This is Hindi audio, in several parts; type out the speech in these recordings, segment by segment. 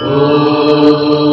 Oh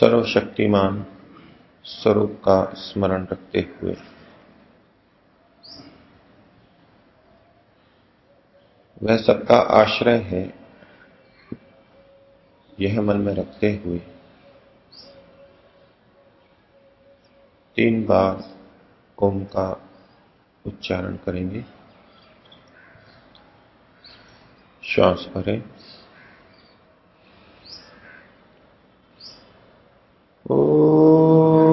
सर्वशक्तिमान स्वरूप का स्मरण रखते हुए। वह सबका आश्रय है, यह मन में रखते हुए। तीन बार ओम का उच्चारण करेंगे। श्वास भरें। Oh.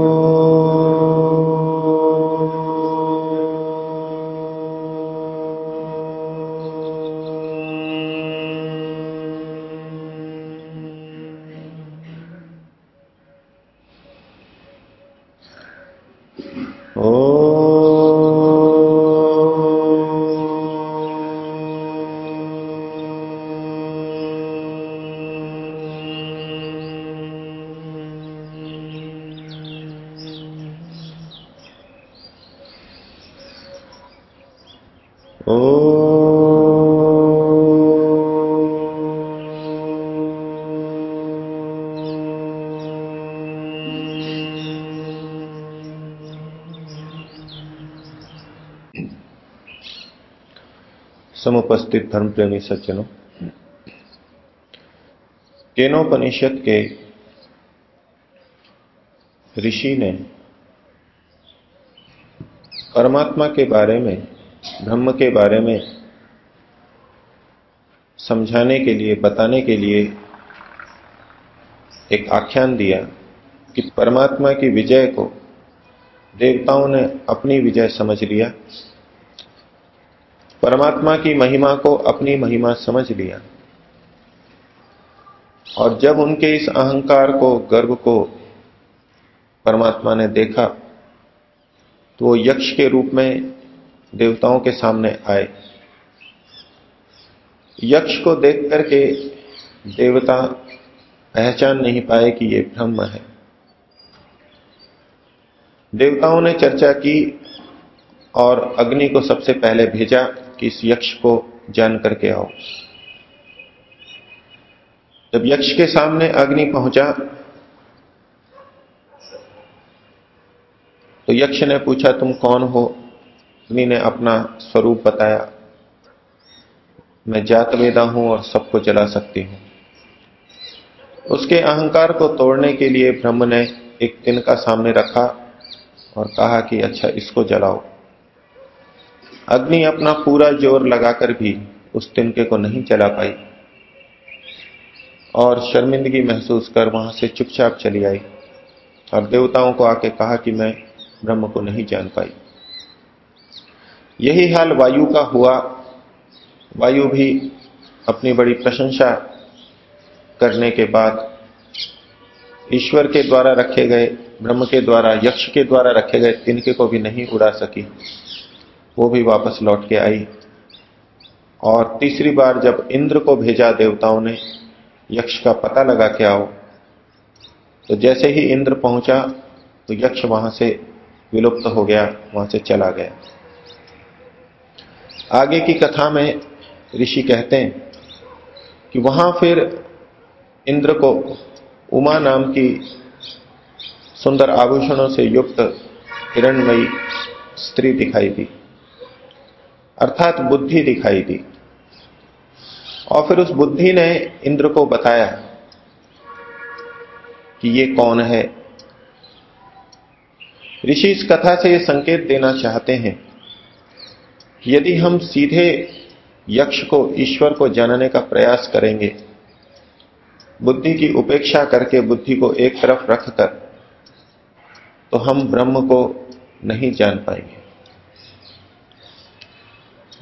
समुपस्थित धर्म प्रेमी सज्जनों, केनोपनिषद के ऋषि ने परमात्मा के बारे में, ब्रह्म के बारे में समझाने के लिए, बताने के लिए एक आख्यान दिया कि परमात्मा की विजय को देवताओं ने अपनी विजय समझ लिया। परमात्मा की महिमा को अपनी महिमा समझ लिया। और जब उनके इस अहंकार को, गर्व को परमात्मा ने देखा तो वो यक्ष के रूप में देवताओं के सामने आए। यक्ष को देख करके देवता पहचान नहीं पाए कि ये ब्रह्म है। देवताओं ने चर्चा की और अग्नि को सबसे पहले भेजा। कि इस यक्ष को जान करके आओ। जब यक्ष के सामने अग्नि पहुँचा तो यक्ष ने पूछा, तुम कौन हो? अग्नि ने अपना स्वरूप बताया, मैं जात वेदा हूँ और सबको जला सकती हूँ। उसके अहंकार को तोड़ने के लिए ब्रह्म ने एक तिनका सामने रखा और कहा कि अच्छा इसको जलाओ। अग्नि अपना पूरा ज़ोर लगाकर भी उस तिनके को नहीं चला पाई। और शर्मिंदगी महसूस कर वहाँ से चुपचाप चली आई और देवताओं को आके कहा कि मैं ब्रह्म को नहीं जान पाई। यही हाल वायु का हुआ। वायु भी अपनी बड़ी प्रशंसा करने के बाद ईश्वर के द्वारा रखे गए, ब्रह्म के द्वारा, यक्ष के द्वारा रखे गए तिनके को भी नहीं उड़ा सकी। वो भी वापस लौट के आई। और तीसरी बार जब इंद्र को भेजा देवताओं ने, यक्ष का पता लगा के आओ तो जैसे ही इंद्र पहुँचा तो यक्ष वहाँ से विलुप्त हो गया, वहाँ से चला गया। आगे की कथा में ऋषि कहते हैं कि वहाँ फिर इंद्र को उमा नाम की सुंदर आभूषणों से युक्त हिरणमयी स्त्री दिखाई दी। अर्थात बुद्धि दिखाई दी। और फिर उस बुद्धि ने इंद्र को बताया कि ये कौन है। ऋषि इस कथा से यह संकेत देना चाहते हैं कि यदि हम सीधे यक्ष को, ईश्वर को जानने का प्रयास करेंगे, बुद्धि की उपेक्षा करके बुद्धि को एक तरफ़ रखकर तो हम ब्रह्म को नहीं जान पाएँगे।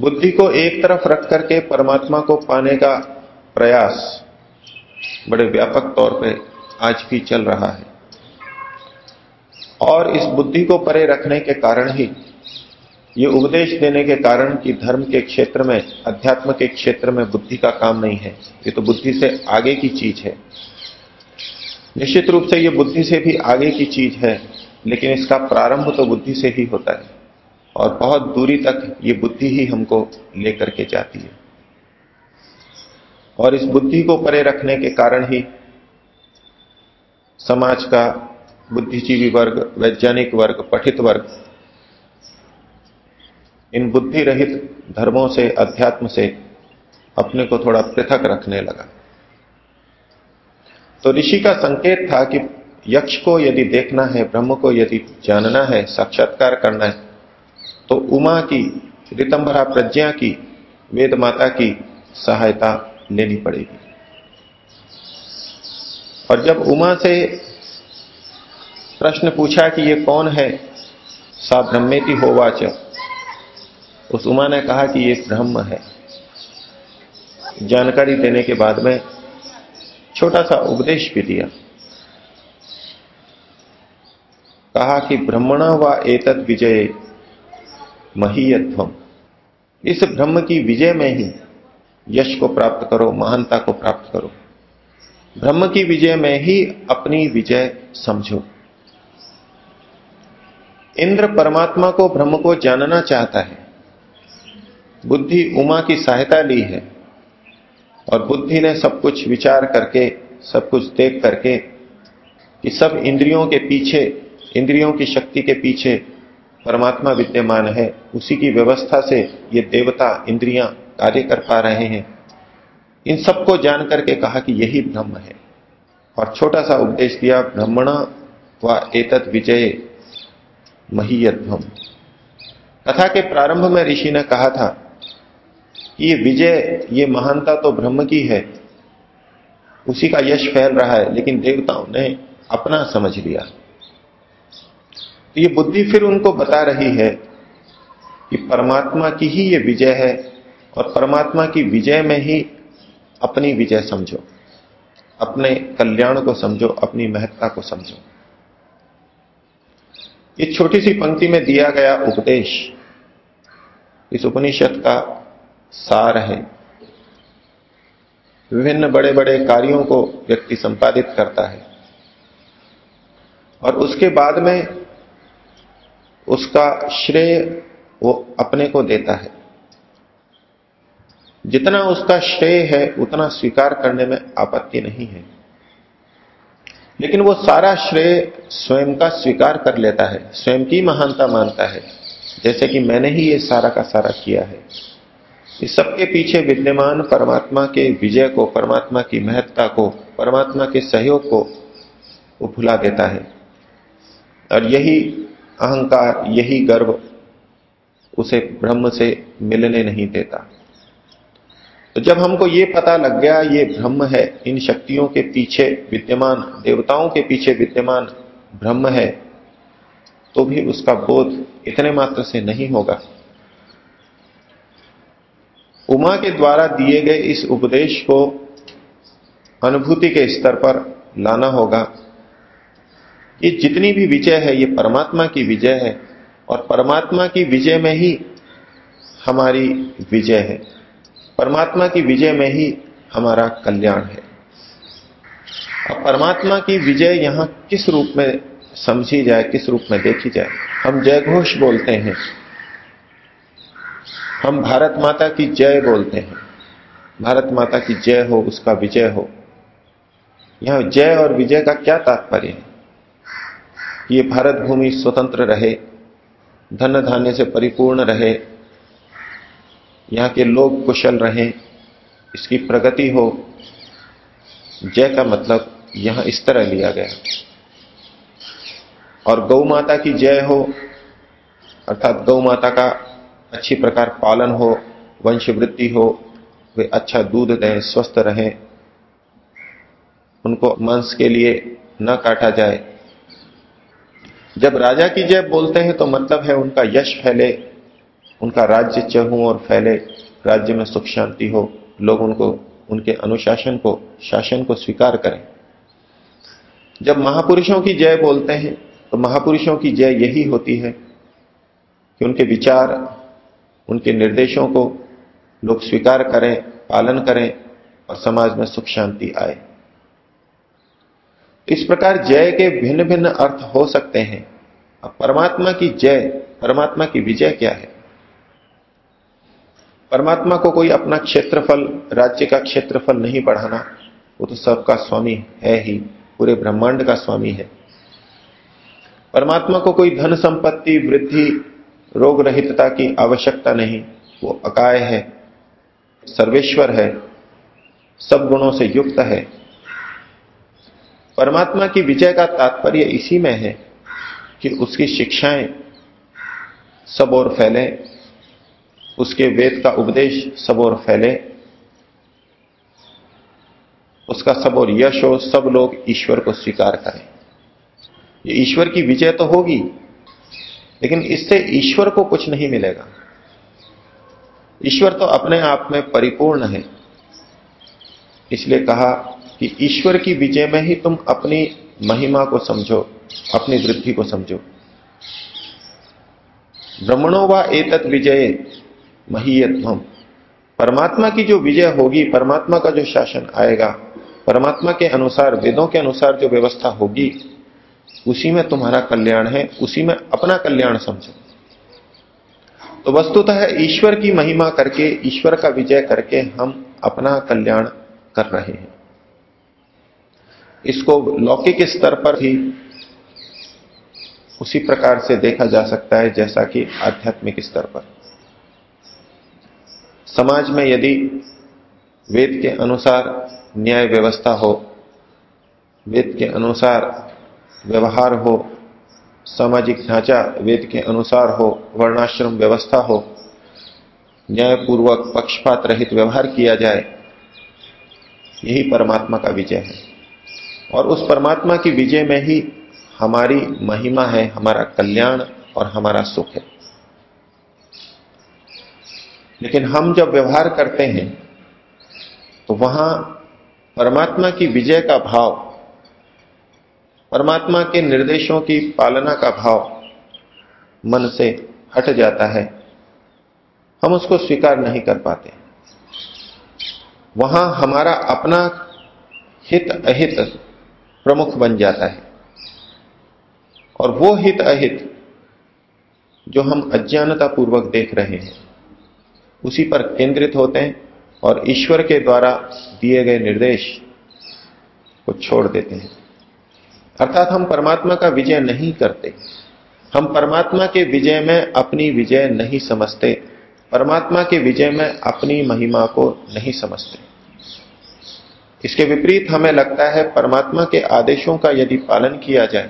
बुद्धि को एक तरफ़ रख करके परमात्मा को पाने का प्रयास बड़े व्यापक तौर पे आज भी चल रहा है। और इस बुद्धि को परे रखने के कारण ही, ये उपदेश देने के कारण कि धर्म के क्षेत्र में, अध्यात्म के क्षेत्र में बुद्धि का काम नहीं है। ये तो बुद्धि से आगे की चीज़ है। निश्चित रूप से ये बुद्धि से भी आगे की चीज़ है, लेकिन इसका प्रारंभ तो बुद्धि से ही होता है। और बहुत दूरी तक ये बुद्धि ही हमको लेकर के जाती है। और इस बुद्धि को परे रखने के कारण ही समाज का बुद्धिजीवी वर्ग, वैज्ञानिक वर्ग, पठित वर्ग, इन बुद्धि रहित धर्मों से, अध्यात्म से अपने को थोड़ा पृथक रखने लगा। तो ऋषि का संकेत था कि यक्ष को यदि देखना है, ब्रह्म को यदि जानना है, साक्षात्कार करना है तो उमा की, रितंबरा प्रज्ञा की, वेद माता की सहायता लेनी पड़ेगी। और जब उमा से प्रश्न पूछा कि ये कौन है सा ब्रह्मेति होवाच उस उमा ने कहा कि ये ब्रह्म है। जानकारी देने के बाद में छोटा सा उपदेश भी दिया। कहा कि ब्रह्मणा व एतद विजय महीयत्वम। इस ब्रह्म की विजय में ही यश को प्राप्त करो, महानता को प्राप्त करो। ब्रह्म की विजय में ही अपनी विजय समझो। इंद्र परमात्मा को ब्रह्म को जानना चाहता है। बुद्धि उमा की सहायता ली है और बुद्धि ने सब कुछ विचार करके, सब कुछ देख करके कि सब इंद्रियों के पीछे, इंद्रियों की शक्ति के पीछे परमात्मा विद्यमान है, उसी की व्यवस्था से ये देवता, इंद्रियाँ कार्य कर पा रहे हैं। इन सबको जान करके कहा कि यही ब्रह्म है। और छोटा सा उपदेश दिया, ब्रह्मण व एतत् विजय महीयध्वम। कथा के प्रारंभ में ऋषि ने कहा था कि ये विजय, ये महानता तो ब्रह्म की है। उसी का यश फैल रहा है, लेकिन देवताओं ने अपना समझ लिया। तो ये बुद्धि फिर उनको बता रही है कि परमात्मा की ही ये विजय है और परमात्मा की विजय में ही अपनी विजय समझो। अपने कल्याण को समझो, अपनी महत्ता को समझो। ये छोटी सी पंक्ति में दिया गया उपदेश, इस उपनिषद का सार है। विभिन्न बड़े बड़े कार्यों को व्यक्ति संपादित करता है। और उसके बाद में उसका श्रेय वो अपने को देता है। जितना उसका श्रेय है, उतना स्वीकार करने में आपत्ति नहीं है। लेकिन वो सारा श्रेय स्वयं का स्वीकार कर लेता है, स्वयं की महानता मानता है। जैसे कि मैंने ही ये सारा का सारा किया है। इस सबके पीछे विद्यमान परमात्मा के विजय को, परमात्मा की महत्ता को, परमात्मा के सहयोग को वो भुला देता है। और यही अहंकार यही गर्व उसे ब्रह्म से मिलने नहीं देता। तो जब हमको ये पता लग गया ये ब्रह्म है, इन शक्तियों के पीछे विद्यमान, देवताओं के पीछे विद्यमान ब्रह्म है तो भी उसका बोध इतने मात्र से नहीं होगा। उमा के द्वारा दिए गए इस उपदेश को अनुभूति के स्तर पर लाना होगा। ये जितनी भी विजय है, ये परमात्मा की विजय है और परमात्मा की विजय में ही हमारी विजय है। परमात्मा की विजय में ही हमारा कल्याण है। अब परमात्मा की विजय यहाँ किस रूप में समझी जाए, किस रूप में देखी जाए? हम जय घोष बोलते हैं। हम भारत माता की जय बोलते हैं। भारत माता की जय हो, उसका विजय हो। यहाँ जय और विजय का क्या तात्पर्य है? ये भारत भूमि स्वतंत्र रहे, धन धान्य से परिपूर्ण रहे, यहाँ के लोग कुशल रहें, इसकी प्रगति हो, जय का मतलब यहाँ इस तरह लिया गया। और गौ माता की जय हो, अर्थात गौ माता का अच्छी प्रकार पालन हो वंश वृद्धि हो, वे अच्छा दूध दें, स्वस्थ रहें, उनको मांस के लिए न काटा जाए जब राजा की जय बोलते हैं तो मतलब है उनका यश फैले, उनका राज्य चहू और फैले, राज्य में सुख शांति हो, लोग उनको, उनके अनुशासन को, शासन को स्वीकार करें। जब महापुरुषों की जय बोलते हैं तो महापुरुषों की जय यही होती है कि उनके विचार, उनके निर्देशों को लोग स्वीकार करें, पालन करें और समाज में सुख शांति आए। इस प्रकार जय के भिन्न भिन्न अर्थ हो सकते हैं? अब परमात्मा की जय, परमात्मा की विजय क्या है? परमात्मा को कोई अपना क्षेत्रफल, राज्य का क्षेत्रफल नहीं बढ़ाना, वो तो सबका स्वामी है ही, पूरे ब्रह्मांड का स्वामी है। परमात्मा को कोई धन संपत्ति, वृद्धि, रोग रहितता की आवश्यकता नहीं, वो अकाय है, सर्वेश्वर है, सब गुणों से युक्त है। परमात्मा की विजय का तात्पर्य इसी में है कि उसकी शिक्षाएँ सब और फैले, उसके वेद का उपदेश सब और फैले, उसका सब और यश हो, सब लोग ईश्वर को स्वीकार करें। ये ईश्वर की विजय तो होगी, लेकिन इससे ईश्वर को कुछ नहीं मिलेगा। ईश्वर तो अपने आप में परिपूर्ण है, इसलिए कहा कि ईश्वर की विजय में ही तुम अपनी महिमा को समझो, अपनी वृद्धि को समझो। ब्रह्मणों व एतत् विजय महीयत्वम परमात्मा की जो विजय होगी, परमात्मा का जो शासन आएगा, परमात्मा के अनुसार, वेदों के अनुसार जो व्यवस्था होगी, उसी में तुम्हारा कल्याण है, उसी में अपना कल्याण समझो। तो वस्तुतः ईश्वर की महिमा करके, ईश्वर का विजय करके हम अपना कल्याण कर रहे हैं। इसको लौकिक स्तर पर भी उसी प्रकार से देखा जा सकता है जैसा कि आध्यात्मिक स्तर पर। समाज में यदि वेद के अनुसार न्याय व्यवस्था हो, वेद के अनुसार व्यवहार हो, सामाजिक ढांचा वेद के अनुसार हो, वर्णाश्रम व्यवस्था हो, न्यायपूर्वक पक्षपात रहित व्यवहार किया जाए, यही परमात्मा का विजय है। और उस परमात्मा की विजय में ही हमारी महिमा है, हमारा कल्याण और हमारा सुख है। लेकिन हम जब व्यवहार करते हैं तो वहाँ परमात्मा की विजय का भाव, परमात्मा के निर्देशों की पालना का भाव मन से हट जाता है। हम उसको स्वीकार नहीं कर पाते। वहाँ हमारा अपना हित अहित प्रमुख बन जाता है। और वो हित अहित जो हम अज्ञानता पूर्वक देख रहे हैं, उसी पर केंद्रित होते हैं और ईश्वर के द्वारा दिए गए निर्देश को छोड़ देते हैं। अर्थात हम परमात्मा का विजय नहीं करते। हम परमात्मा के विजय में अपनी विजय नहीं समझते। परमात्मा के विजय में अपनी महिमा को नहीं समझते। इसके विपरीत हमें लगता है परमात्मा के आदेशों का यदि पालन किया जाए,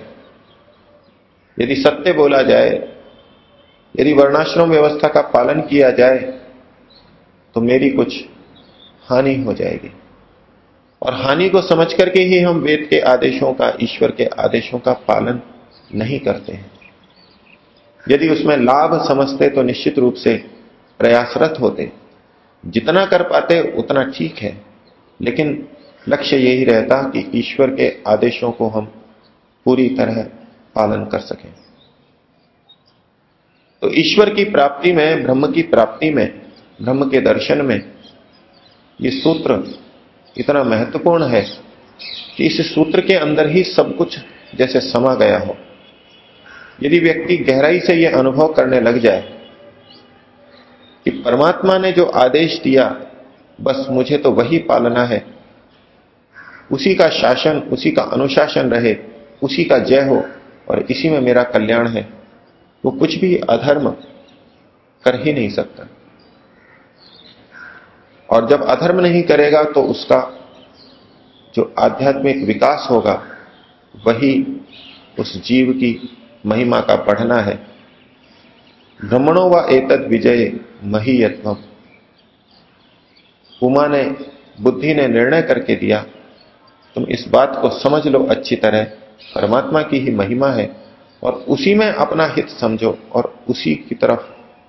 यदि सत्य बोला जाए, यदि वर्णाश्रम व्यवस्था का पालन किया जाए तो मेरी कुछ हानि हो जाएगी। और हानि को समझ करके ही हम वेद के आदेशों का, ईश्वर के आदेशों का पालन नहीं करते हैं। यदि उसमें लाभ समझते तो निश्चित रूप से प्रयासरत होते। जितना कर पाते उतना ठीक है, लेकिन लक्ष्य यही रहता कि ईश्वर के आदेशों को हम पूरी तरह पालन कर सकें। तो ईश्वर की प्राप्ति में, ब्रह्म की प्राप्ति में, ब्रह्म के दर्शन में ये सूत्र इतना महत्वपूर्ण है कि इस सूत्र के अंदर ही सब कुछ जैसे समा गया हो। यदि व्यक्ति गहराई से यह अनुभव करने लग जाए कि परमात्मा ने जो आदेश दिया, बस मुझे तो वही पालना है उसी का शासन, उसी का अनुशासन रहे, उसी का जय हो, और इसी में मेरा कल्याण है। वो कुछ भी अधर्म कर ही नहीं सकता। और जब अधर्म नहीं करेगा तो उसका जो आध्यात्मिक विकास होगा, वही उस जीव की महिमा का बढ़ना है। ब्रह्मणों व एतद विजय महीयत्व उमा ने, बुद्धि ने निर्णय करके दिया तुम इस बात को समझ लो अच्छी तरह। परमात्मा की ही महिमा है और उसी में अपना हित समझो और उसी की तरफ़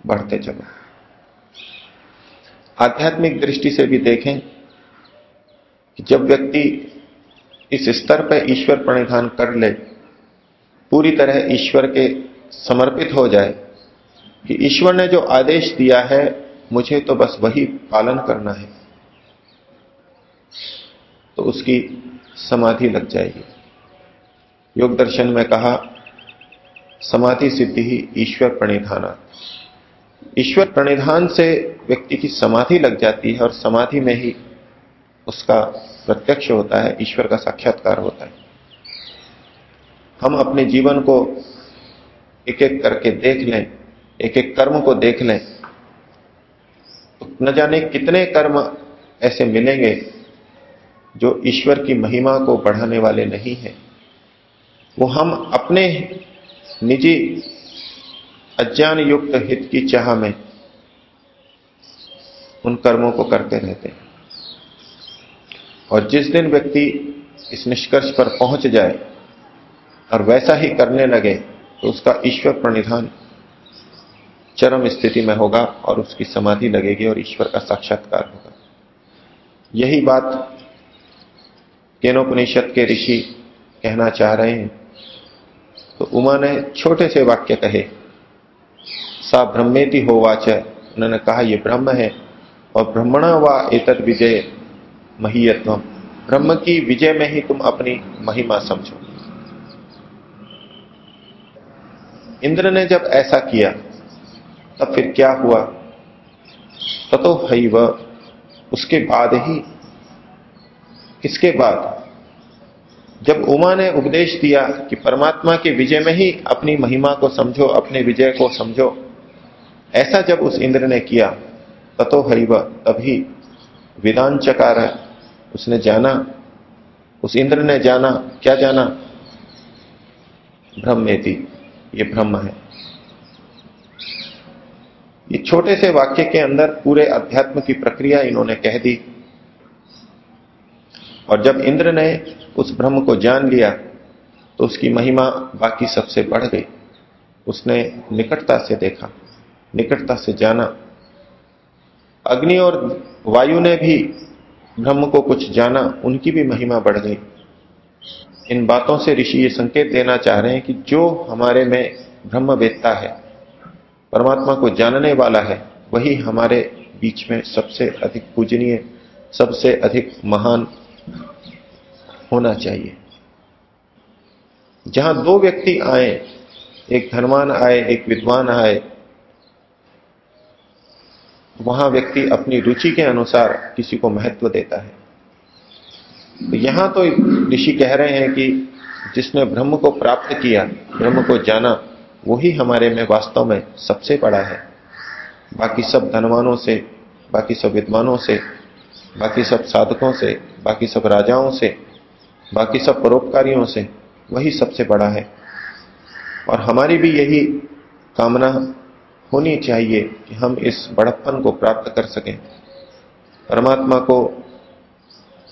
बढ़ते चलो। आध्यात्मिक दृष्टि से भी देखें कि जब व्यक्ति इस स्तर पर ईश्वर प्रणिधान कर ले, पूरी तरह ईश्वर के समर्पित हो जाए कि ईश्वर ने जो आदेश दिया है, मुझे तो बस वही पालन करना है। तो उसकी समाधि लग जाएगी। योग दर्शन में कहा, समाधि सिद्धि ही ईश्वर प्रणिधाना। ईश्वर प्रणिधान से व्यक्ति की समाधि लग जाती है और समाधि में ही उसका प्रत्यक्ष होता है, ईश्वर का साक्षात्कार होता है। हम अपने जीवन को एक एक करके देख लें एक एक कर्म को देख लें तो न जाने कितने कर्म ऐसे मिलेंगे जो ईश्वर की महिमा को बढ़ाने वाले नहीं हैं, वो हम अपने निजी अज्ञान युक्त हित की चाह में उन कर्मों को करते रहते हैं। और जिस दिन व्यक्ति इस निष्कर्ष पर पहुँच जाए और वैसा ही करने लगे तो उसका ईश्वर प्रणिधान चरम स्थिति में होगा और उसकी समाधि लगेगी और ईश्वर का साक्षात्कार होगा। यही बात केनोपनिषद के ऋषि कहना चाह रहे हैं। तो उमा ने छोटे से वाक्य कहे, सा ब्रह्मेति हो वाच। उन्होंने कहा यह ब्रह्म है, और ब्रह्मणा व एतद विजय महीयत्व। ब्रह्म की विजय में ही तुम अपनी महिमा समझो। इंद्र ने जब ऐसा किया, तब फिर क्या हुआ? ततो हई उसके बाद ही इसके बाद? जब उमा ने उपदेश दिया कि परमात्मा के विजय में ही अपनी महिमा को समझो, अपने विजय को समझो, ऐसा जब उस इंद्र ने किया, ततो हरिव, तभी विधान चकार उसने जाना, उस इंद्र ने जाना, क्या जाना? ब्रह्मेति ये ब्रह्म है। ये छोटे से वाक्य के अंदर पूरे अध्यात्म की प्रक्रिया इन्होंने कह दी। और जब इंद्र ने उस ब्रह्म को जान लिया तो उसकी महिमा बाकी सबसे बढ़ गई। उसने निकटता से देखा, निकटता से जाना। अग्नि और वायु ने भी ब्रह्म को कुछ जाना, उनकी भी महिमा बढ़ गई। इन बातों से ऋषि ये संकेत देना चाह रहे हैं कि जो हमारे में ब्रह्म वेदता है, परमात्मा को जानने वाला है, वही हमारे बीच में सबसे अधिक पूजनीय, सबसे अधिक महान होना चाहिए। जहाँ दो व्यक्ति आए, एक धनवान आए, एक विद्वान आए, वहाँ व्यक्ति अपनी रुचि के अनुसार किसी को महत्व देता है। तो यहाँ तो ऋषि कह रहे हैं कि जिसने ब्रह्म को प्राप्त किया, ब्रह्म को जाना, वही हमारे में वास्तव में सबसे बड़ा है। बाकी सब धनवानों से, बाकी सब विद्वानों से, बाकी सब साधकों से, बाकी सब राजाओं से बाकी सब परोपकारियों से वही सबसे बड़ा है। और हमारी भी यही कामना होनी चाहिए कि हम इस बड़प्पन को प्राप्त कर सकें। परमात्मा को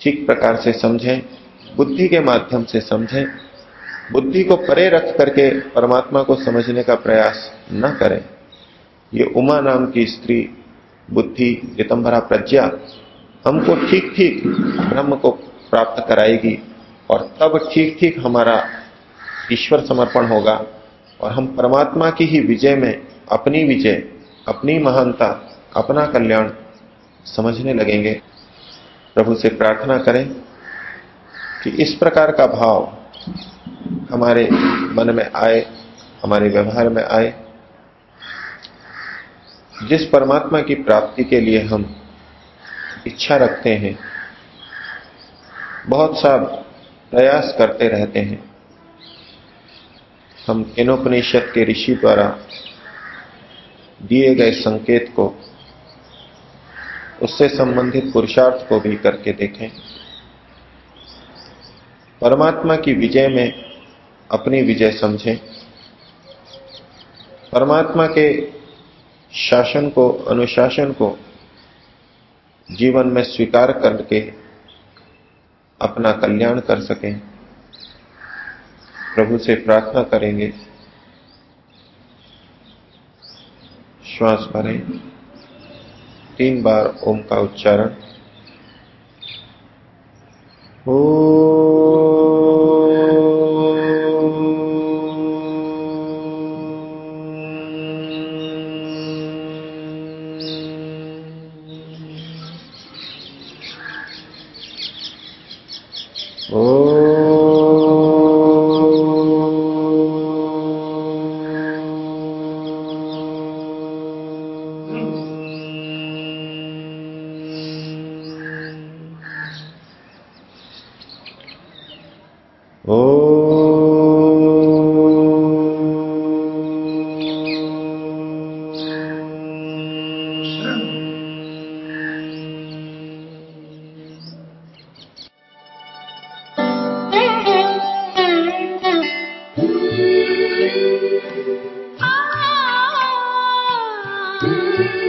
ठीक प्रकार से समझें, बुद्धि के माध्यम से समझें, बुद्धि को परे रख करके परमात्मा को समझने का प्रयास न करें। ये उमा नाम की स्त्री, बुद्धि रितंबरा प्रज्ञा, हमको ठीक ठीक ब्रह्म को प्राप्त कराएगी। और तब ठीक ठीक हमारा ईश्वर समर्पण होगा और हम परमात्मा की ही विजय में अपनी विजय, अपनी महानता, अपना कल्याण समझने लगेंगे। प्रभु से प्रार्थना करें कि इस प्रकार का भाव हमारे मन में आए, हमारे व्यवहार में आए, जिस परमात्मा की प्राप्ति के लिए हम इच्छा रखते हैं। बहुत सा प्रयास करते रहते हैं। हम केनोपनिषद के ऋषि द्वारा दिए गए संकेत को, उससे संबंधित पुरुषार्थ को भी करके देखें। परमात्मा की विजय में अपनी विजय समझें। परमात्मा के शासन को, अनुशासन को जीवन में स्वीकार करके अपना कल्याण कर सकें। प्रभु से प्रार्थना करेंगे। श्वास भरें। तीन बार ओम का उच्चारण। ओ ओ Ooh.